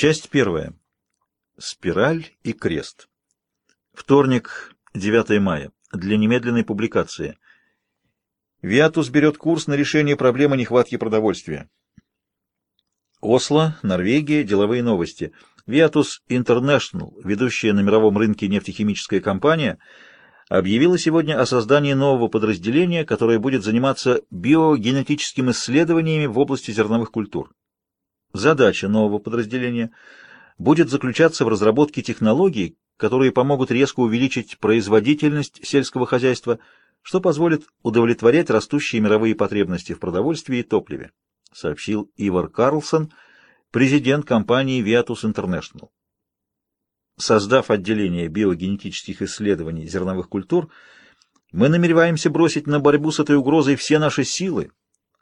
Часть первая. Спираль и крест. Вторник, 9 мая. Для немедленной публикации. Виатус берет курс на решение проблемы нехватки продовольствия. Осло, Норвегия, деловые новости. Viatus International, ведущая на мировом рынке нефтехимическая компания, объявила сегодня о создании нового подразделения, которое будет заниматься биогенетическими исследованиями в области зерновых культур. Задача нового подразделения будет заключаться в разработке технологий, которые помогут резко увеличить производительность сельского хозяйства, что позволит удовлетворять растущие мировые потребности в продовольствии и топливе, сообщил Ивар Карлсон, президент компании Viatus International. Создав отделение биогенетических исследований зерновых культур, мы намереваемся бросить на борьбу с этой угрозой все наши силы,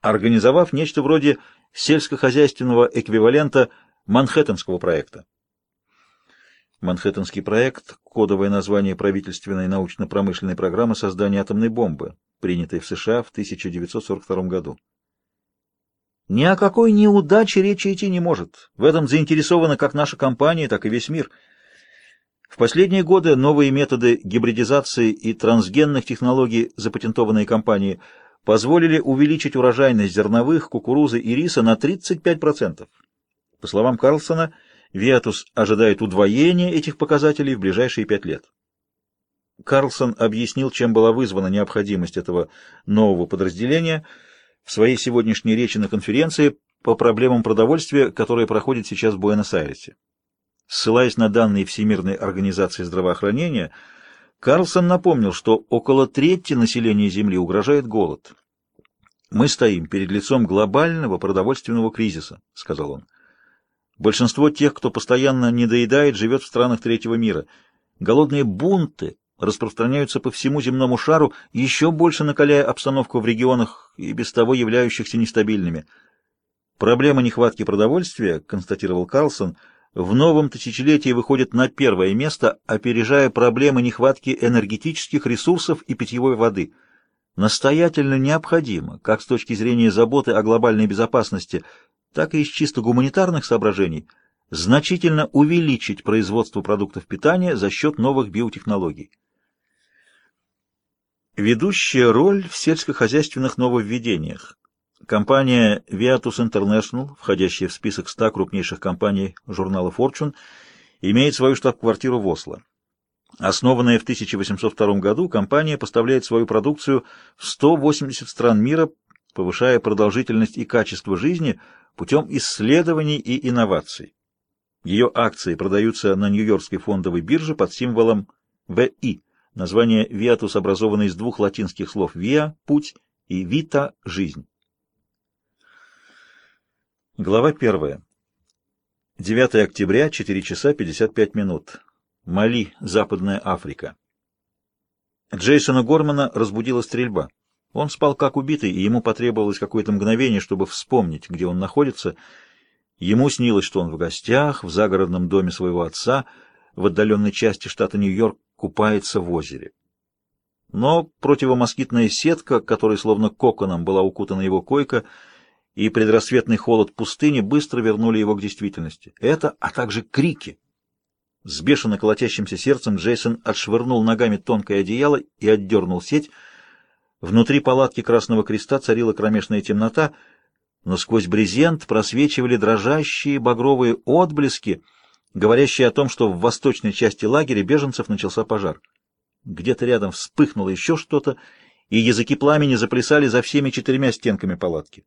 организовав нечто вроде сельскохозяйственного эквивалента Манхэттенского проекта. Манхэттенский проект – кодовое название правительственной научно-промышленной программы создания атомной бомбы, принятой в США в 1942 году. Ни о какой неудаче речи идти не может. В этом заинтересована как наша компания, так и весь мир. В последние годы новые методы гибридизации и трансгенных технологий, запатентованные компанией, позволили увеличить урожайность зерновых, кукурузы и риса на 35%. По словам Карлсона, Виатус ожидает удвоения этих показателей в ближайшие пять лет. Карлсон объяснил, чем была вызвана необходимость этого нового подразделения – в своей сегодняшней речи на конференции по проблемам продовольствия, которая проходит сейчас в Буэнос-Айресе. Ссылаясь на данные Всемирной организации здравоохранения, Карлсон напомнил, что около трети населения Земли угрожает голод. «Мы стоим перед лицом глобального продовольственного кризиса», — сказал он. «Большинство тех, кто постоянно недоедает, живет в странах третьего мира. Голодные бунты распространяются по всему земному шару, еще больше накаляя обстановку в регионах и без того являющихся нестабильными. Проблема нехватки продовольствия, констатировал Карлсон, в новом тысячелетии выходит на первое место, опережая проблемы нехватки энергетических ресурсов и питьевой воды. Настоятельно необходимо, как с точки зрения заботы о глобальной безопасности, так и из чисто гуманитарных соображений, значительно увеличить производство продуктов питания за счет новых биотехнологий. Ведущая роль в сельскохозяйственных нововведениях. Компания Viatus International, входящая в список 100 крупнейших компаний журнала Fortune, имеет свою штаб-квартиру в Осло. Основанная в 1802 году, компания поставляет свою продукцию в 180 стран мира, повышая продолжительность и качество жизни путем исследований и инноваций. Ее акции продаются на Нью-Йоркской фондовой бирже под символом ВИ. Название «Виатус» образовано из двух латинских слов «via» — «путь» и «vita» — «жизнь». Глава первая. 9 октября, 4 часа 55 минут. Мали, Западная Африка. Джейсона Гормана разбудила стрельба. Он спал как убитый, и ему потребовалось какое-то мгновение, чтобы вспомнить, где он находится. Ему снилось, что он в гостях, в загородном доме своего отца, в отдаленной части штата Нью-Йорк, купается в озере. Но противомоскитная сетка, которой словно коконом была укутана его койка, и предрассветный холод пустыни быстро вернули его к действительности. Это, а также крики. С бешено колотящимся сердцем Джейсон отшвырнул ногами тонкое одеяло и отдернул сеть. Внутри палатки Красного Креста царила кромешная темнота, но сквозь брезент просвечивали дрожащие багровые отблески — говорящий о том, что в восточной части лагеря беженцев начался пожар. Где-то рядом вспыхнуло еще что-то, и языки пламени заплясали за всеми четырьмя стенками палатки.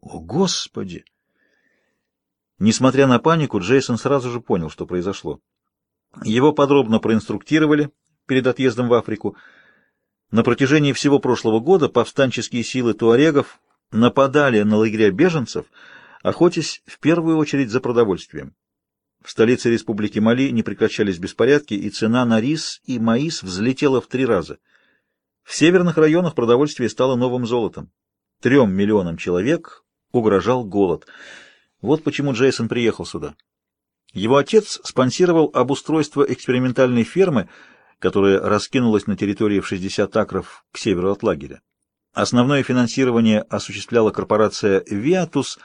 О, Господи! Несмотря на панику, Джейсон сразу же понял, что произошло. Его подробно проинструктировали перед отъездом в Африку. На протяжении всего прошлого года повстанческие силы туарегов нападали на лагеря беженцев, охотясь в первую очередь за продовольствием. В столице республики Мали не прекращались беспорядки, и цена на рис и маис взлетела в три раза. В северных районах продовольствие стало новым золотом. Трем миллионам человек угрожал голод. Вот почему Джейсон приехал сюда. Его отец спонсировал обустройство экспериментальной фермы, которая раскинулась на территории в 60 акров к северу от лагеря. Основное финансирование осуществляла корпорация «Виатус»,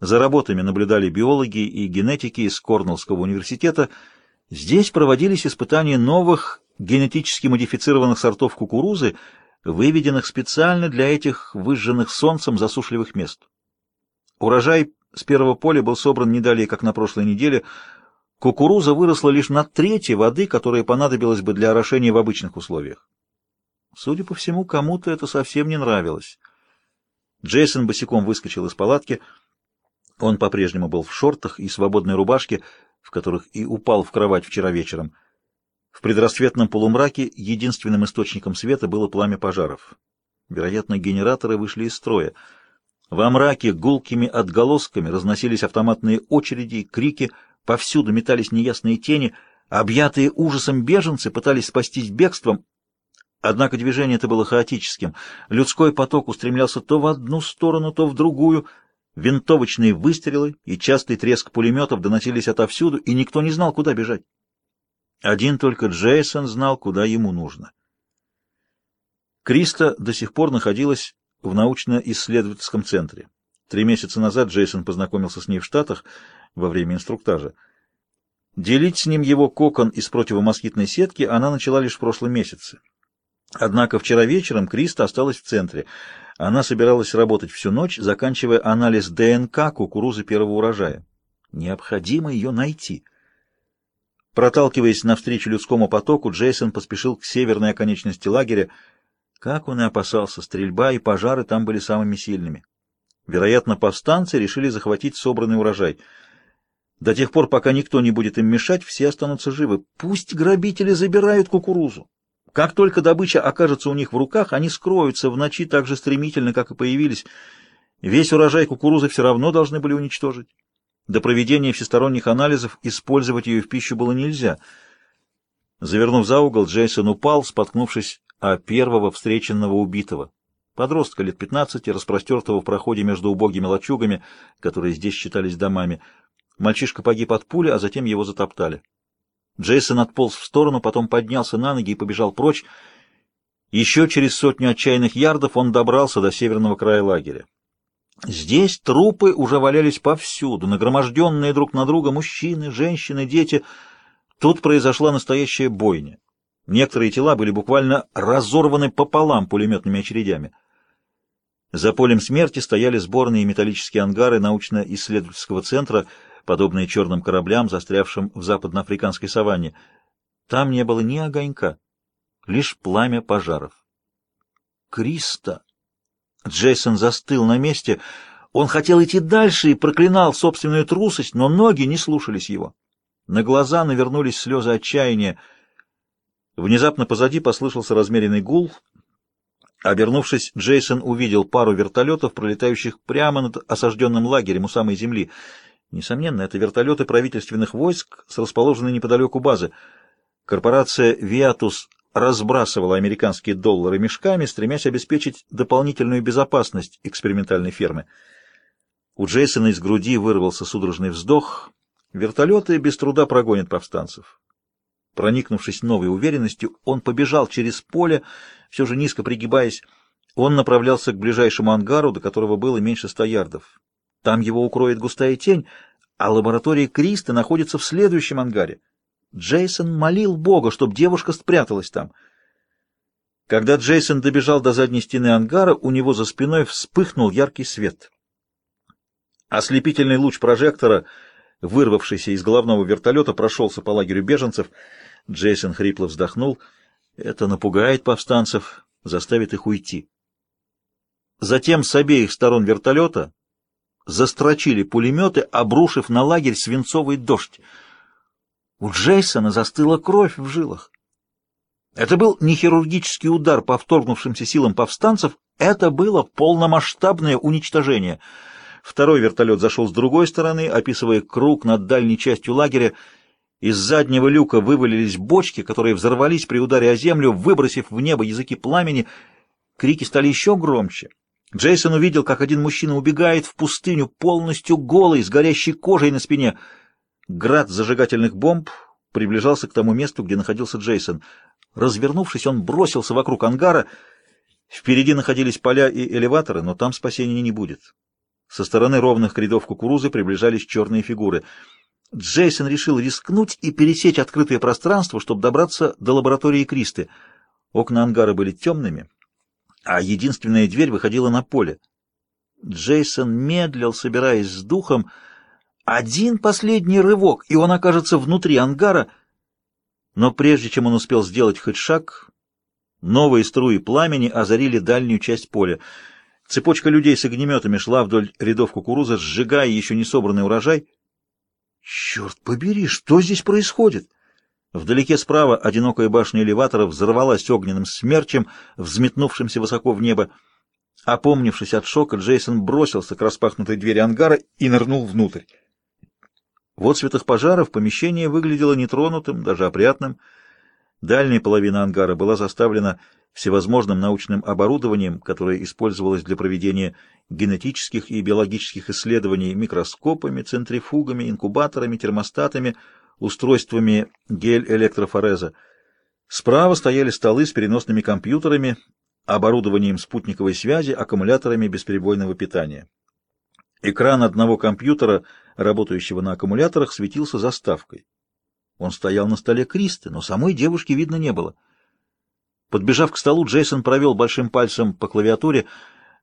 За работами наблюдали биологи и генетики из Корнеллского университета. Здесь проводились испытания новых генетически модифицированных сортов кукурузы, выведенных специально для этих выжженных солнцем засушливых мест. Урожай с первого поля был собран не далее, как на прошлой неделе. Кукуруза выросла лишь на трети воды, которая понадобилась бы для орошения в обычных условиях. Судя по всему, кому-то это совсем не нравилось. Джейсон босиком выскочил из палатки — он по-прежнему был в шортах и свободной рубашке, в которых и упал в кровать вчера вечером. В предрассветном полумраке единственным источником света было пламя пожаров. Вероятно, генераторы вышли из строя. Во мраке гулкими отголосками разносились автоматные очереди, крики, повсюду метались неясные тени, объятые ужасом беженцы пытались спастись бегством, Однако движение это было хаотическим. Людской поток устремлялся то в одну сторону, то в другую — Винтовочные выстрелы и частый треск пулеметов доносились отовсюду, и никто не знал, куда бежать. Один только Джейсон знал, куда ему нужно. Криста до сих пор находилась в научно-исследовательском центре. Три месяца назад Джейсон познакомился с ней в Штатах во время инструктажа. Делить с ним его кокон из противомоскитной сетки она начала лишь в прошлом месяце. Однако вчера вечером Криста осталась в центре. Она собиралась работать всю ночь, заканчивая анализ ДНК кукурузы первого урожая. Необходимо ее найти. Проталкиваясь навстречу людскому потоку, Джейсон поспешил к северной оконечности лагеря. Как он и опасался, стрельба и пожары там были самыми сильными. Вероятно, повстанцы решили захватить собранный урожай. До тех пор, пока никто не будет им мешать, все останутся живы. Пусть грабители забирают кукурузу. Как только добыча окажется у них в руках, они скроются в ночи так же стремительно, как и появились. Весь урожай кукурузы все равно должны были уничтожить. До проведения всесторонних анализов использовать ее в пищу было нельзя. Завернув за угол, Джейсон упал, споткнувшись о первого встреченного убитого. Подростка лет пятнадцати, распростертого в проходе между убогими лачугами, которые здесь считались домами. Мальчишка погиб от пули, а затем его затоптали. Джейсон отполз в сторону, потом поднялся на ноги и побежал прочь. Еще через сотню отчаянных ярдов он добрался до северного края лагеря. Здесь трупы уже валялись повсюду, нагроможденные друг на друга мужчины, женщины, дети. Тут произошла настоящая бойня. Некоторые тела были буквально разорваны пополам пулеметными очередями. За полем смерти стояли сборные металлические ангары научно-исследовательского центра — подобные черным кораблям, застрявшим в западноафриканской саванне. Там не было ни огонька, лишь пламя пожаров. Криста! Джейсон застыл на месте. Он хотел идти дальше и проклинал собственную трусость, но ноги не слушались его. На глаза навернулись слезы отчаяния. Внезапно позади послышался размеренный гул. Обернувшись, Джейсон увидел пару вертолетов, пролетающих прямо над осажденным лагерем у самой земли. Несомненно, это вертолеты правительственных войск с расположенной неподалеку базы. Корпорация «Виатус» разбрасывала американские доллары мешками, стремясь обеспечить дополнительную безопасность экспериментальной фермы. У Джейсона из груди вырвался судорожный вздох. Вертолеты без труда прогонят повстанцев. Проникнувшись новой уверенностью, он побежал через поле, все же низко пригибаясь. Он направлялся к ближайшему ангару, до которого было меньше ста ярдов. Там его укроет густая тень, а лаборатория Криста находится в следующем ангаре. Джейсон молил Бога, чтобы девушка спряталась там. Когда Джейсон добежал до задней стены ангара, у него за спиной вспыхнул яркий свет. Ослепительный луч прожектора, вырвавшийся из головного вертолета, прошелся по лагерю беженцев. Джейсон хрипло вздохнул. Это напугает повстанцев, заставит их уйти. Затем с обеих сторон вертолета застрочили пулеметы, обрушив на лагерь свинцовый дождь. У Джейсона застыла кровь в жилах. Это был не хирургический удар по вторгнувшимся силам повстанцев, это было полномасштабное уничтожение. Второй вертолет зашел с другой стороны, описывая круг над дальней частью лагеря. Из заднего люка вывалились бочки, которые взорвались при ударе о землю, выбросив в небо языки пламени. Крики стали еще громче. Джейсон увидел, как один мужчина убегает в пустыню полностью голый, с горящей кожей на спине. Град зажигательных бомб приближался к тому месту, где находился Джейсон. Развернувшись, он бросился вокруг ангара. Впереди находились поля и элеваторы, но там спасения не будет. Со стороны ровных рядов кукурузы приближались черные фигуры. Джейсон решил рискнуть и пересечь открытое пространство, чтобы добраться до лаборатории Кристы. Окна ангара были темными, а единственная дверь выходила на поле. Джейсон медлил, собираясь с духом. Один последний рывок, и он окажется внутри ангара. Но прежде чем он успел сделать хоть шаг, новые струи пламени озарили дальнюю часть поля. Цепочка людей с огнеметами шла вдоль рядов кукурузы, сжигая еще не собранный урожай. Черт побери, что здесь происходит? Вдалеке справа одинокая башня элеватора взорвалась огненным смерчем, взметнувшимся высоко в небо. Опомнившись от шока, Джейсон бросился к распахнутой двери ангара и нырнул внутрь. В отцветах пожаров помещение выглядело нетронутым, даже опрятным. Дальняя половина ангара была заставлена всевозможным научным оборудованием, которое использовалось для проведения генетических и биологических исследований микроскопами, центрифугами, инкубаторами, термостатами, устройствами гель-электрофореза. Справа стояли столы с переносными компьютерами, оборудованием спутниковой связи, аккумуляторами бесперебойного питания. Экран одного компьютера, работающего на аккумуляторах, светился заставкой. Он стоял на столе Кристы, но самой девушки видно не было. Подбежав к столу, Джейсон провел большим пальцем по клавиатуре.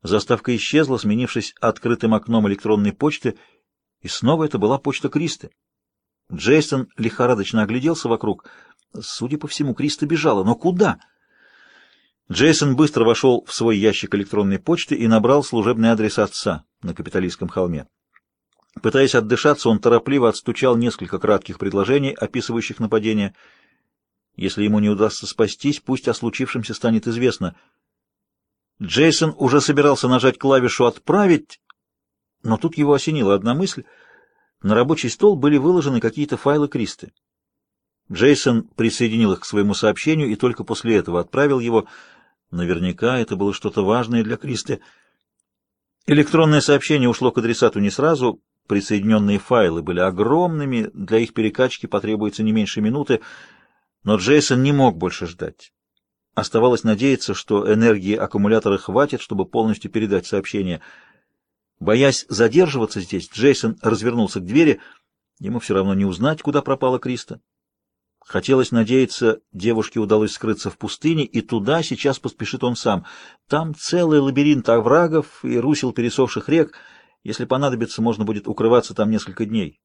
Заставка исчезла, сменившись открытым окном электронной почты, и снова это была почта Кристы. Джейсон лихорадочно огляделся вокруг. Судя по всему, Криста бежала. Но куда? Джейсон быстро вошел в свой ящик электронной почты и набрал служебный адрес отца на капиталистском холме. Пытаясь отдышаться, он торопливо отстучал несколько кратких предложений, описывающих нападение. Если ему не удастся спастись, пусть о случившемся станет известно. Джейсон уже собирался нажать клавишу «Отправить», но тут его осенила одна мысль. На рабочий стол были выложены какие-то файлы Кристы. Джейсон присоединил их к своему сообщению и только после этого отправил его. Наверняка это было что-то важное для Кристы. Электронное сообщение ушло к адресату не сразу. Присоединенные файлы были огромными, для их перекачки потребуется не меньше минуты, но Джейсон не мог больше ждать. Оставалось надеяться, что энергии аккумулятора хватит, чтобы полностью передать сообщение — Боясь задерживаться здесь, Джейсон развернулся к двери. Ему все равно не узнать, куда пропала Криста. Хотелось надеяться, девушке удалось скрыться в пустыне, и туда сейчас поспешит он сам. Там целый лабиринт оврагов и русел пересохших рек. Если понадобится, можно будет укрываться там несколько дней.